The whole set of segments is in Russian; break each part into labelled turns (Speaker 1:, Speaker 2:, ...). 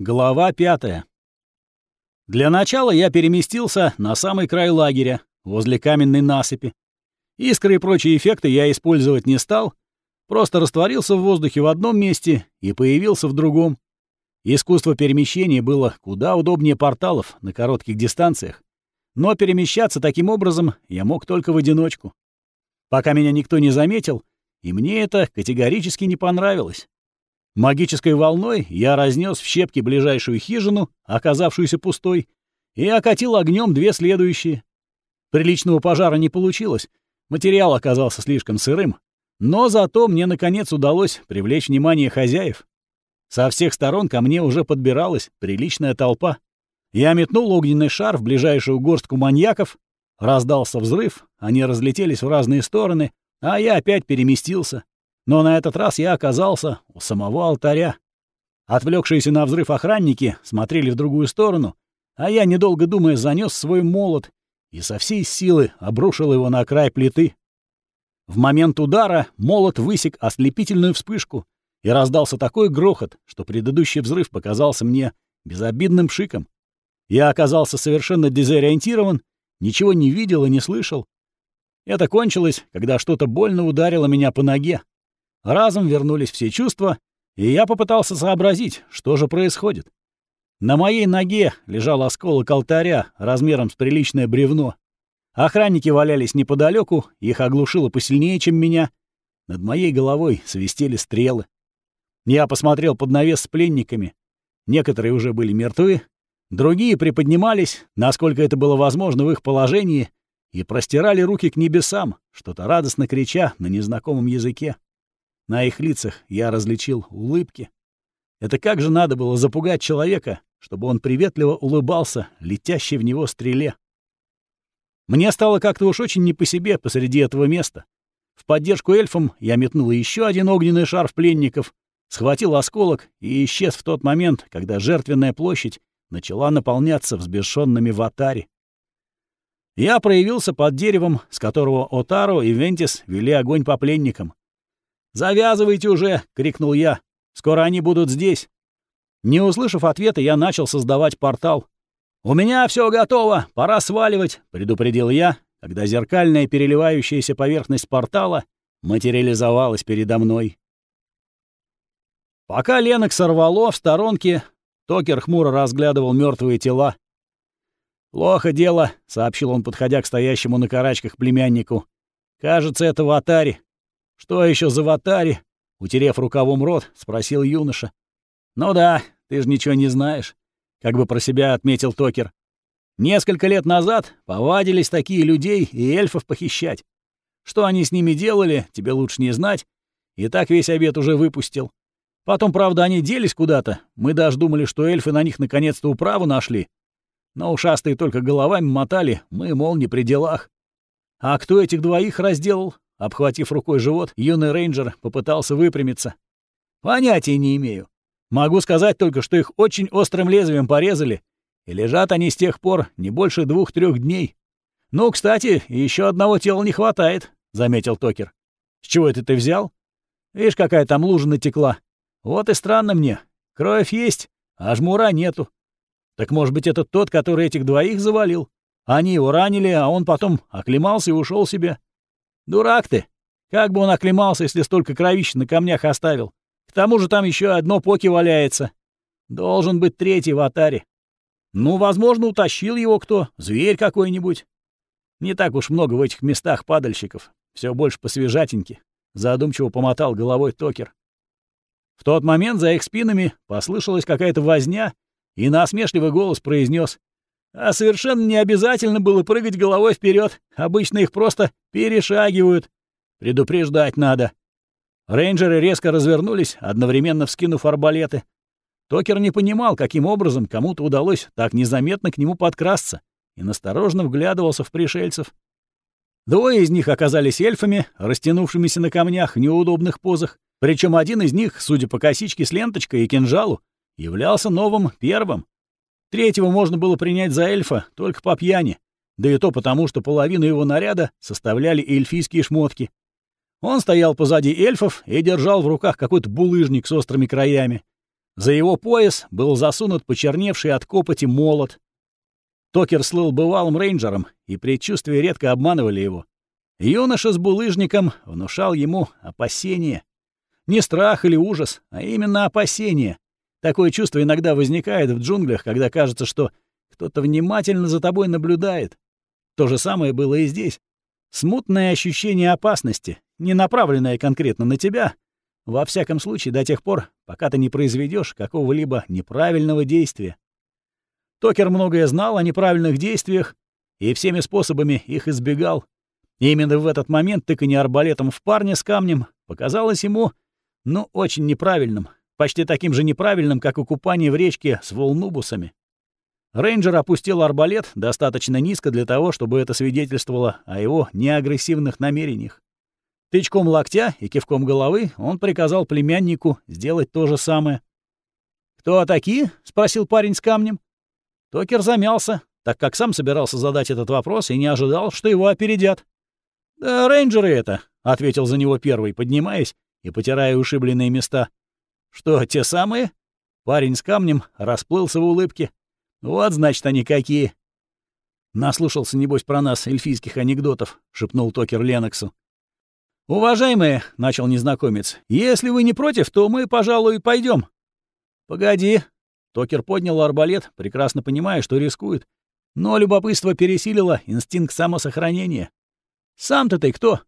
Speaker 1: Глава пятая. Для начала я переместился на самый край лагеря, возле каменной насыпи. Искры и прочие эффекты я использовать не стал, просто растворился в воздухе в одном месте и появился в другом. Искусство перемещения было куда удобнее порталов на коротких дистанциях, но перемещаться таким образом я мог только в одиночку. Пока меня никто не заметил, и мне это категорически не понравилось. Магической волной я разнес в щепки ближайшую хижину, оказавшуюся пустой, и окатил огнем две следующие. Приличного пожара не получилось, материал оказался слишком сырым, но зато мне, наконец, удалось привлечь внимание хозяев. Со всех сторон ко мне уже подбиралась приличная толпа. Я метнул огненный шар в ближайшую горстку маньяков, раздался взрыв, они разлетелись в разные стороны, а я опять переместился. Но на этот раз я оказался у самого алтаря. Отвлекшиеся на взрыв охранники смотрели в другую сторону, а я, недолго думая, занес свой молот и со всей силы обрушил его на край плиты. В момент удара молот высек ослепительную вспышку, и раздался такой грохот, что предыдущий взрыв показался мне безобидным шиком. Я оказался совершенно дезориентирован, ничего не видел и не слышал. Это кончилось, когда что-то больно ударило меня по ноге. Разом вернулись все чувства, и я попытался сообразить, что же происходит. На моей ноге лежал осколок алтаря размером с приличное бревно. Охранники валялись неподалеку, их оглушило посильнее, чем меня. Над моей головой свистели стрелы. Я посмотрел под навес с пленниками. Некоторые уже были мертвы, другие приподнимались, насколько это было возможно в их положении, и простирали руки к небесам, что-то радостно крича на незнакомом языке. На их лицах я различил улыбки. Это как же надо было запугать человека, чтобы он приветливо улыбался летящей в него стреле. Мне стало как-то уж очень не по себе посреди этого места. В поддержку эльфам я метнул еще один огненный шар в пленников, схватил осколок и исчез в тот момент, когда жертвенная площадь начала наполняться взбешенными ватари. Я проявился под деревом, с которого Отаро и Вентис вели огонь по пленникам. «Завязывайте уже!» — крикнул я. «Скоро они будут здесь!» Не услышав ответа, я начал создавать портал. «У меня все готово! Пора сваливать!» — предупредил я, когда зеркальная переливающаяся поверхность портала материализовалась передо мной. Пока Ленок сорвало в сторонке, Токер хмуро разглядывал мертвые тела. «Плохо дело», — сообщил он, подходя к стоящему на карачках племяннику. «Кажется, это в Атаре. «Что еще за ватари?» — утерев рукавом рот, спросил юноша. «Ну да, ты же ничего не знаешь», — как бы про себя отметил Токер. «Несколько лет назад повадились такие людей и эльфов похищать. Что они с ними делали, тебе лучше не знать. И так весь обед уже выпустил. Потом, правда, они делись куда-то. Мы даже думали, что эльфы на них наконец-то управу нашли. Но ушастые только головами мотали, мы, мол, не при делах. А кто этих двоих разделал, Обхватив рукой живот, юный рейнджер попытался выпрямиться. «Понятия не имею. Могу сказать только, что их очень острым лезвием порезали, и лежат они с тех пор не больше двух-трех дней. Ну, кстати, еще одного тела не хватает», — заметил Токер. «С чего это ты взял? Видишь, какая там лужа натекла. Вот и странно мне. Кровь есть, а жмура нету. Так, может быть, это тот, который этих двоих завалил? Они его ранили, а он потом оклемался и ушел себе. Дурак ты! Как бы он оклемался, если столько кровищ на камнях оставил? К тому же там еще одно поки валяется. Должен быть третий в атаре. Ну, возможно, утащил его кто, зверь какой-нибудь. Не так уж много в этих местах падальщиков. Все больше посвежатеньки. Задумчиво помотал головой Токер. В тот момент за их спинами послышалась какая-то возня, и насмешливый голос произнес: а совершенно не обязательно было прыгать головой вперед. Обычно их просто перешагивают. Предупреждать надо. Рейнджеры резко развернулись, одновременно вскинув арбалеты. Токер не понимал, каким образом кому-то удалось так незаметно к нему подкрасться, и насторожно вглядывался в пришельцев. Двое из них оказались эльфами, растянувшимися на камнях в неудобных позах, причем один из них, судя по косичке с ленточкой и кинжалу, являлся новым первым. Третьего можно было принять за эльфа только по пьяни, да и то потому, что половину его наряда составляли эльфийские шмотки. Он стоял позади эльфов и держал в руках какой-то булыжник с острыми краями. За его пояс был засунут почерневший от копоти молот. Токер слыл бывалым рейнджером, и предчувствия редко обманывали его. Юноша с булыжником внушал ему опасение. Не страх или ужас, а именно опасение. Такое чувство иногда возникает в джунглях, когда кажется, что кто-то внимательно за тобой наблюдает. То же самое было и здесь. Смутное ощущение опасности, не направленное конкретно на тебя, во всяком случае до тех пор, пока ты не произведешь какого-либо неправильного действия. Токер многое знал о неправильных действиях и всеми способами их избегал. И именно в этот момент тыканье арбалетом в парня с камнем показалось ему, ну, очень неправильным, почти таким же неправильным, как и купание в речке с волнубусами. Рейнджер опустил арбалет достаточно низко для того, чтобы это свидетельствовало о его неагрессивных намерениях. Тычком локтя и кивком головы он приказал племяннику сделать то же самое. «Кто такие?» — спросил парень с камнем. Токер замялся, так как сам собирался задать этот вопрос и не ожидал, что его опередят. «Да рейнджеры это», — ответил за него первый, поднимаясь и потирая ушибленные места. «Что, те самые?» Парень с камнем расплылся в улыбке. «Вот, значит, они какие!» «Наслушался, небось, про нас эльфийских анекдотов», — шепнул Токер Леноксу. «Уважаемые», — начал незнакомец, — «если вы не против, то мы, пожалуй, пойдем. «Погоди». Токер поднял арбалет, прекрасно понимая, что рискует. Но любопытство пересилило инстинкт самосохранения. «Сам-то ты кто?»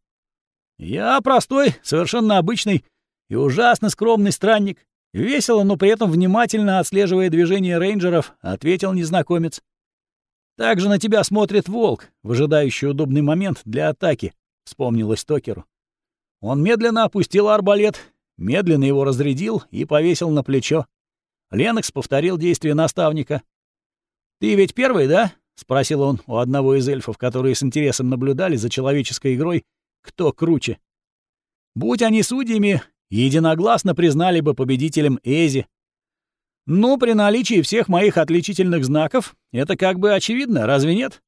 Speaker 1: «Я простой, совершенно обычный и ужасно скромный странник. Весело, но при этом внимательно отслеживая движения рейнджеров, ответил незнакомец. «Также на тебя смотрит волк, выжидающий удобный момент для атаки», — вспомнилось Токеру. Он медленно опустил арбалет, медленно его разрядил и повесил на плечо. Ленокс повторил действие наставника. «Ты ведь первый, да?» — спросил он у одного из эльфов, которые с интересом наблюдали за человеческой игрой «Кто круче?». Будь они судьями, единогласно признали бы победителем Эзи. Ну, при наличии всех моих отличительных знаков, это как бы очевидно, разве нет?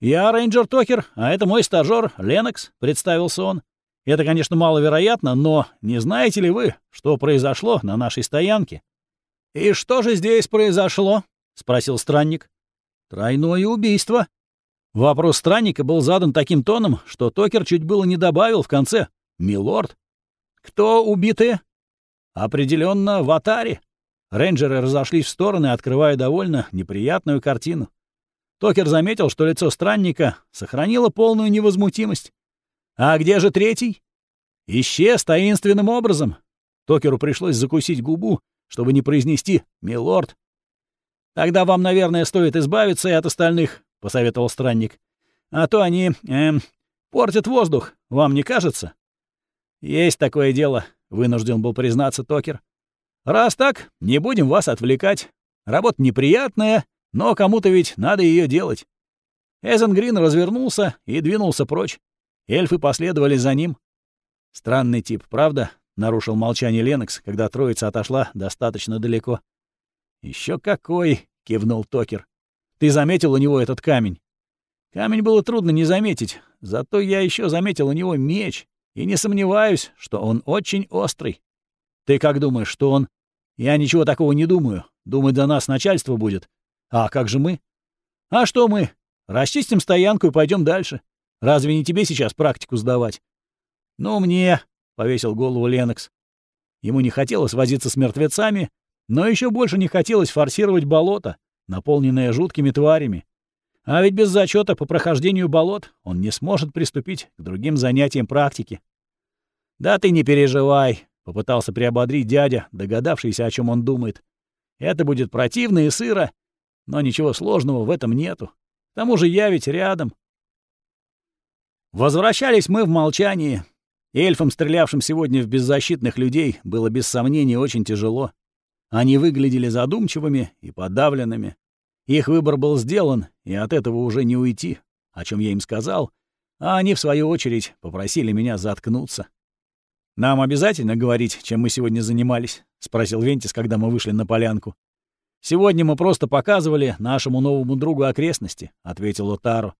Speaker 1: Я рейнджер Токер, а это мой стажёр Ленокс, представился он. Это, конечно, маловероятно, но не знаете ли вы, что произошло на нашей стоянке? «И что же здесь произошло?» — спросил странник. «Тройное убийство». Вопрос странника был задан таким тоном, что Токер чуть было не добавил в конце. «Милорд». «Кто убитые?» Определенно в Атаре». Рейнджеры разошлись в стороны, открывая довольно неприятную картину. Токер заметил, что лицо странника сохранило полную невозмутимость. «А где же третий?» «Исчез таинственным образом». Токеру пришлось закусить губу, чтобы не произнести «милорд». «Тогда вам, наверное, стоит избавиться и от остальных», — посоветовал странник. «А то они, эм, портят воздух, вам не кажется?» «Есть такое дело», — вынужден был признаться Токер. «Раз так, не будем вас отвлекать. Работа неприятная, но кому-то ведь надо ее делать». Эзенгрин развернулся и двинулся прочь. Эльфы последовали за ним. Странный тип, правда? нарушил молчание Ленокс, когда троица отошла достаточно далеко. Еще какой, кивнул Токер. Ты заметил у него этот камень? Камень было трудно не заметить, зато я еще заметил у него меч, и не сомневаюсь, что он очень острый. Ты как думаешь, что он? Я ничего такого не думаю. Думать до нас начальство будет. А как же мы? А что мы? Расчистим стоянку и пойдем дальше. Разве не тебе сейчас практику сдавать? Ну, мне, повесил голову Ленокс. Ему не хотелось возиться с мертвецами, но еще больше не хотелось форсировать болото, наполненное жуткими тварями. А ведь без зачета по прохождению болот он не сможет приступить к другим занятиям практики. «Да ты не переживай», — попытался приободрить дядя, догадавшийся, о чем он думает. «Это будет противно и сыро, но ничего сложного в этом нету. К тому же я ведь рядом». Возвращались мы в молчании, Эльфам, стрелявшим сегодня в беззащитных людей, было без сомнения очень тяжело. Они выглядели задумчивыми и подавленными. Их выбор был сделан, и от этого уже не уйти, о чем я им сказал, а они, в свою очередь, попросили меня заткнуться. «Нам обязательно говорить, чем мы сегодня занимались?» — спросил Вентис, когда мы вышли на полянку. «Сегодня мы просто показывали нашему новому другу окрестности», — ответил Отару.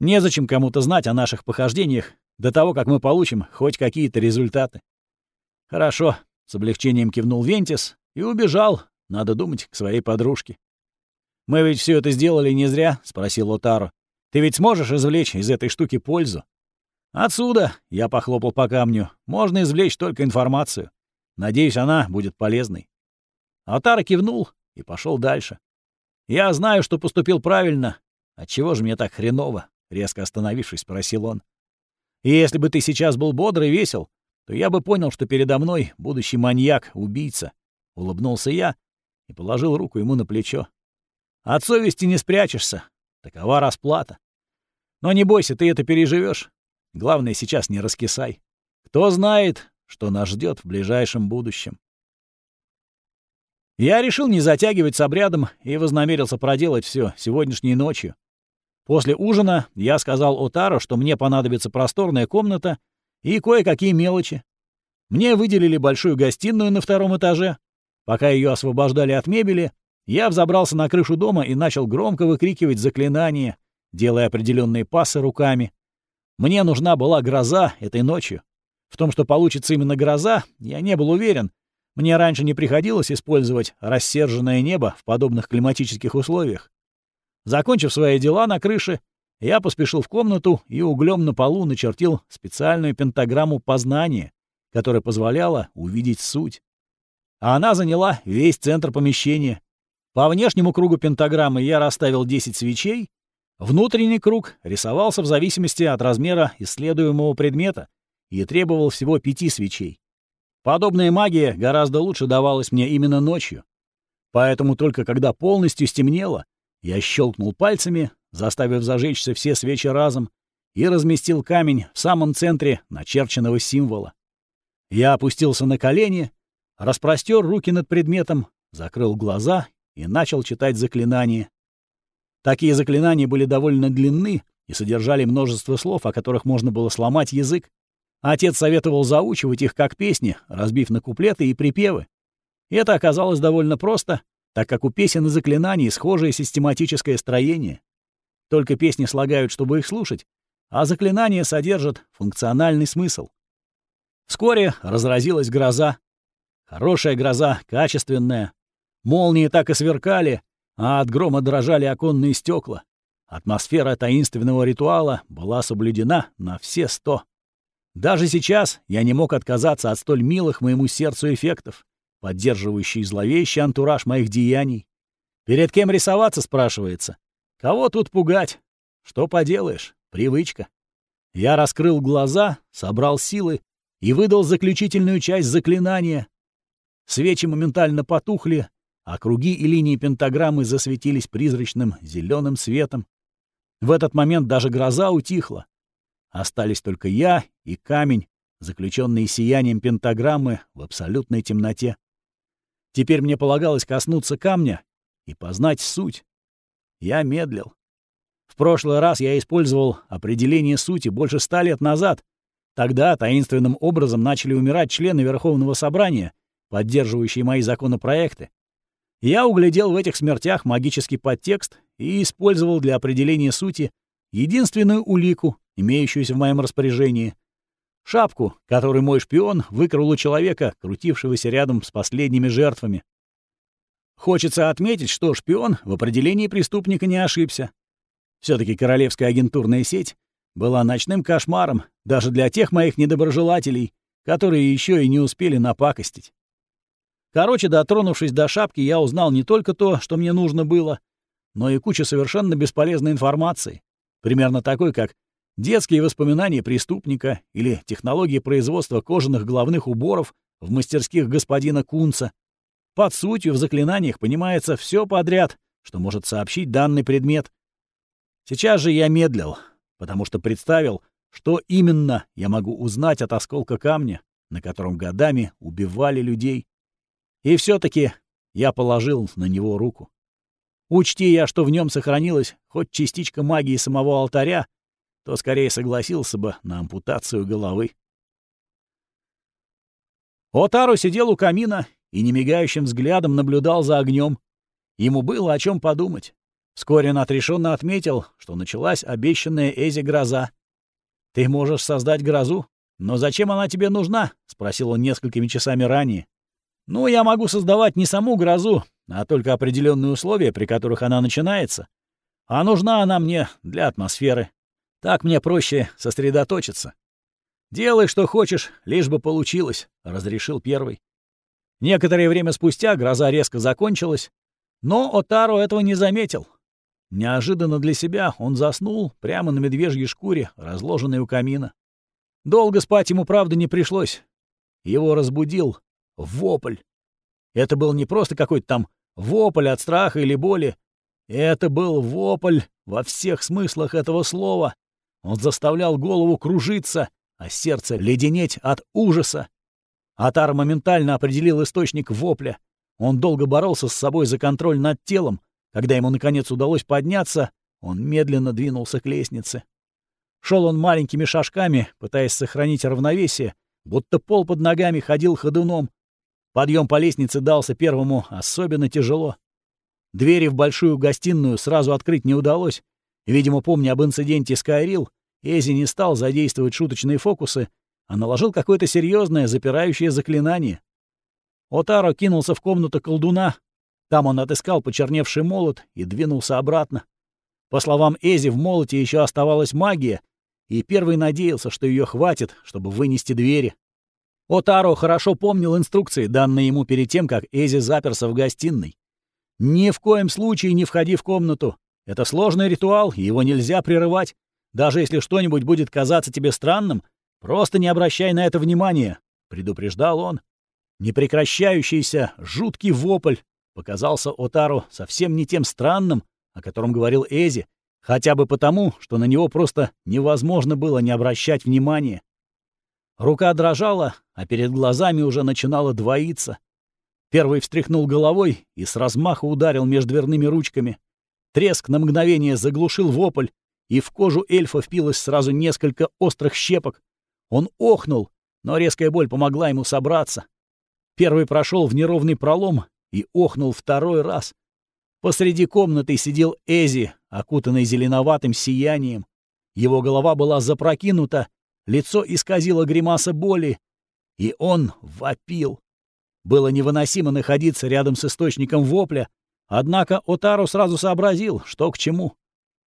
Speaker 1: «Незачем кому-то знать о наших похождениях, до того, как мы получим хоть какие-то результаты. Хорошо, с облегчением кивнул Вентис и убежал, надо думать, к своей подружке. «Мы ведь все это сделали не зря?» — спросил Отаро. «Ты ведь сможешь извлечь из этой штуки пользу?» «Отсюда», — я похлопал по камню, — «можно извлечь только информацию. Надеюсь, она будет полезной». Отаро кивнул и пошел дальше. «Я знаю, что поступил правильно. Отчего же мне так хреново?» — резко остановившись, спросил он. «И если бы ты сейчас был бодрый и весел, то я бы понял, что передо мной будущий маньяк, убийца». Улыбнулся я и положил руку ему на плечо. От совести не спрячешься. Такова расплата. Но не бойся, ты это переживешь. Главное, сейчас не раскисай. Кто знает, что нас ждет в ближайшем будущем. Я решил не затягивать с обрядом и вознамерился проделать все сегодняшней ночью. После ужина я сказал Отаро, что мне понадобится просторная комната и кое-какие мелочи. Мне выделили большую гостиную на втором этаже. Пока ее освобождали от мебели, я взобрался на крышу дома и начал громко выкрикивать заклинания, делая определенные пасы руками. Мне нужна была гроза этой ночью. В том, что получится именно гроза, я не был уверен. Мне раньше не приходилось использовать рассерженное небо в подобных климатических условиях. Закончив свои дела на крыше, я поспешил в комнату и углем на полу начертил специальную пентаграмму познания, которая позволяла увидеть суть. А она заняла весь центр помещения, по внешнему кругу пентаграммы я расставил 10 свечей. Внутренний круг рисовался в зависимости от размера исследуемого предмета и требовал всего пяти свечей. Подобная магия гораздо лучше давалась мне именно ночью. Поэтому только когда полностью стемнело, я щелкнул пальцами, заставив зажечься все свечи разом, и разместил камень в самом центре начерченного символа. Я опустился на колени, распростер руки над предметом, закрыл глаза и начал читать заклинания. Такие заклинания были довольно длинны и содержали множество слов, о которых можно было сломать язык. Отец советовал заучивать их как песни, разбив на куплеты и припевы. И это оказалось довольно просто, так как у песен и заклинаний схожее систематическое строение. Только песни слагают, чтобы их слушать, а заклинания содержат функциональный смысл. Вскоре разразилась гроза. Хорошая гроза, качественная, Молнии так и сверкали, а от грома дрожали оконные стекла. Атмосфера таинственного ритуала была соблюдена на все сто. Даже сейчас я не мог отказаться от столь милых моему сердцу эффектов, поддерживающий зловещий антураж моих деяний. Перед кем рисоваться, спрашивается? Кого тут пугать? Что поделаешь, привычка. Я раскрыл глаза, собрал силы и выдал заключительную часть заклинания. Свечи моментально потухли, а круги и линии пентаграммы засветились призрачным зеленым светом. В этот момент даже гроза утихла. Остались только я и камень, заключенные сиянием пентаграммы в абсолютной темноте. Теперь мне полагалось коснуться камня и познать суть. Я медлил. В прошлый раз я использовал определение сути больше ста лет назад. Тогда таинственным образом начали умирать члены Верховного Собрания, поддерживающие мои законопроекты. Я углядел в этих смертях магический подтекст и использовал для определения сути единственную улику, имеющуюся в моем распоряжении — шапку, которую мой шпион выкрал у человека, крутившегося рядом с последними жертвами. Хочется отметить, что шпион в определении преступника не ошибся. все таки королевская агентурная сеть была ночным кошмаром даже для тех моих недоброжелателей, которые еще и не успели напакостить. Короче, дотронувшись до шапки, я узнал не только то, что мне нужно было, но и кучу совершенно бесполезной информации. Примерно такой, как детские воспоминания преступника или технологии производства кожаных головных уборов в мастерских господина Кунца. Под сутью в заклинаниях понимается все подряд, что может сообщить данный предмет. Сейчас же я медлил, потому что представил, что именно я могу узнать от осколка камня, на котором годами убивали людей. И все таки я положил на него руку. Учти я, что в нем сохранилась хоть частичка магии самого алтаря, то скорее согласился бы на ампутацию головы. Отару сидел у камина и немигающим взглядом наблюдал за огнем. Ему было о чем подумать. Вскоре он отрешенно отметил, что началась обещанная Эзи гроза. «Ты можешь создать грозу, но зачем она тебе нужна?» — спросил он несколькими часами ранее. Ну, я могу создавать не саму грозу, а только определенные условия, при которых она начинается. А нужна она мне для атмосферы. Так мне проще сосредоточиться. «Делай, что хочешь, лишь бы получилось», — разрешил первый. Некоторое время спустя гроза резко закончилась, но Отаро этого не заметил. Неожиданно для себя он заснул прямо на медвежьей шкуре, разложенной у камина. Долго спать ему, правда, не пришлось. Его разбудил вопль. Это был не просто какой-то там вопль от страха или боли. Это был вопль во всех смыслах этого слова. Он заставлял голову кружиться, а сердце леденеть от ужаса. Атар моментально определил источник вопля. Он долго боролся с собой за контроль над телом. Когда ему, наконец, удалось подняться, он медленно двинулся к лестнице. Шел он маленькими шажками, пытаясь сохранить равновесие, будто пол под ногами ходил ходуном. Подъем по лестнице дался первому особенно тяжело. Двери в большую гостиную сразу открыть не удалось. Видимо, помня об инциденте Скайрил, Эзи не стал задействовать шуточные фокусы, а наложил какое-то серьезное запирающее заклинание. Отаро кинулся в комнату колдуна. Там он отыскал почерневший молот и двинулся обратно. По словам Эзи, в молоте еще оставалась магия, и первый надеялся, что ее хватит, чтобы вынести двери. Отаро хорошо помнил инструкции, данные ему перед тем, как Эзи заперся в гостиной. «Ни в коем случае не входи в комнату. Это сложный ритуал, его нельзя прерывать. Даже если что-нибудь будет казаться тебе странным, просто не обращай на это внимания», — предупреждал он. Непрекращающийся, жуткий вопль показался Отару совсем не тем странным, о котором говорил Эзи, Хотя бы потому, что на него просто невозможно было не обращать внимания. Рука дрожала, а перед глазами уже начинала двоиться. Первый встряхнул головой и с размаха ударил между дверными ручками. Треск на мгновение заглушил вопль, и в кожу эльфа впилось сразу несколько острых щепок. Он охнул, но резкая боль помогла ему собраться. Первый прошел в неровный пролом и охнул второй раз. Посреди комнаты сидел Эзи, окутанный зеленоватым сиянием. Его голова была запрокинута, лицо исказило гримаса боли, и он вопил. Было невыносимо находиться рядом с источником вопля, однако Отару сразу сообразил, что к чему.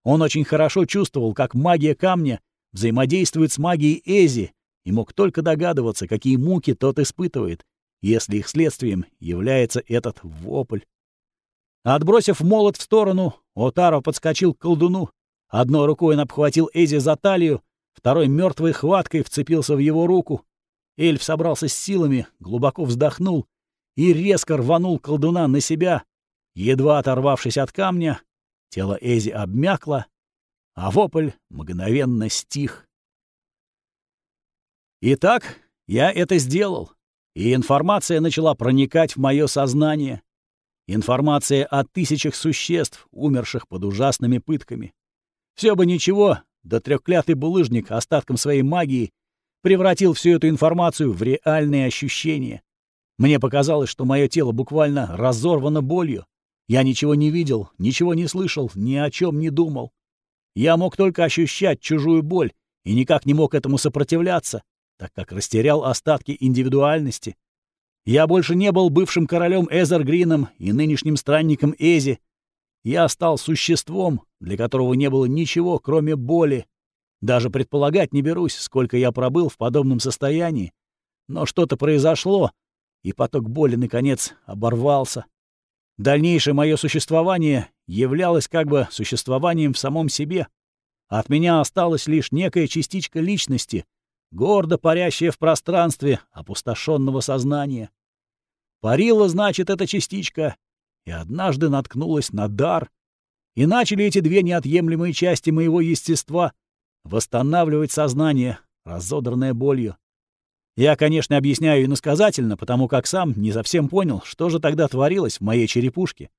Speaker 1: Он очень хорошо чувствовал, как магия камня взаимодействует с магией Эзи, и мог только догадываться, какие муки тот испытывает, если их следствием является этот вопль. Отбросив молот в сторону, Отаро подскочил к колдуну. Одной рукой он обхватил Эзи за талию, второй мертвой хваткой вцепился в его руку. Эльф собрался с силами, глубоко вздохнул и резко рванул колдуна на себя. Едва оторвавшись от камня, тело Эзи обмякло, а вопль мгновенно стих. Итак, я это сделал, и информация начала проникать в мое сознание. Информация о тысячах существ, умерших под ужасными пытками. Все бы ничего, да трехклятый булыжник остатком своей магии превратил всю эту информацию в реальные ощущения. Мне показалось, что мое тело буквально разорвано болью. Я ничего не видел, ничего не слышал, ни о чем не думал. Я мог только ощущать чужую боль и никак не мог этому сопротивляться, так как растерял остатки индивидуальности. Я больше не был бывшим королем Эзергрином и нынешним странником Эзи. Я стал существом, для которого не было ничего, кроме боли. Даже предполагать не берусь, сколько я пробыл в подобном состоянии. Но что-то произошло, и поток боли, наконец, оборвался. Дальнейшее мое существование являлось как бы существованием в самом себе. От меня осталась лишь некая частичка личности, гордо парящая в пространстве опустошенного сознания. Парила, значит, эта частичка, и однажды наткнулась на дар. И начали эти две неотъемлемые части моего естества восстанавливать сознание, разодранное болью. Я, конечно, объясняю иносказательно, потому как сам не совсем понял, что же тогда творилось в моей черепушке.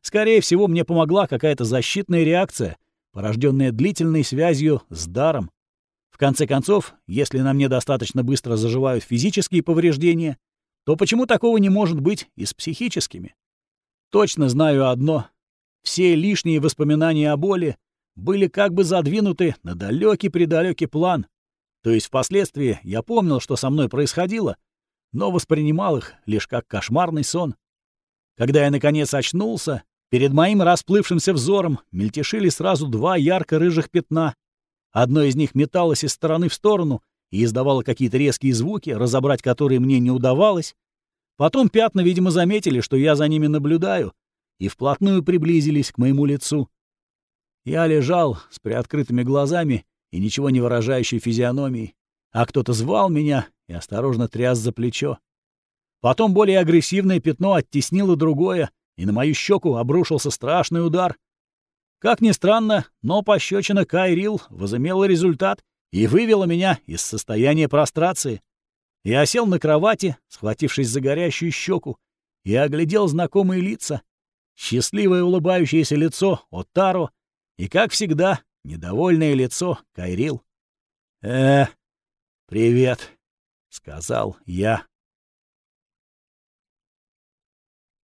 Speaker 1: Скорее всего, мне помогла какая-то защитная реакция, порожденная длительной связью с даром. В конце концов, если на мне достаточно быстро заживают физические повреждения, то почему такого не может быть и с психическими? Точно знаю одно. Все лишние воспоминания о боли были как бы задвинуты на далекий-предалекий план. То есть впоследствии я помнил, что со мной происходило, но воспринимал их лишь как кошмарный сон. Когда я, наконец, очнулся, перед моим расплывшимся взором мельтешили сразу два ярко-рыжих пятна. Одно из них металось из стороны в сторону и издавало какие-то резкие звуки, разобрать которые мне не удавалось. Потом пятна, видимо, заметили, что я за ними наблюдаю, и вплотную приблизились к моему лицу. Я лежал с приоткрытыми глазами и ничего не выражающей физиономией, а кто-то звал меня и осторожно тряс за плечо. Потом более агрессивное пятно оттеснило другое, и на мою щеку обрушился страшный удар. Как ни странно, но пощечина Кайрил возымела результат и вывела меня из состояния прострации. Я сел на кровати, схватившись за горящую щеку, и оглядел знакомые лица. Счастливое улыбающееся лицо Отаро и, как всегда, недовольное лицо Кайрил. «Э, привет», — сказал я.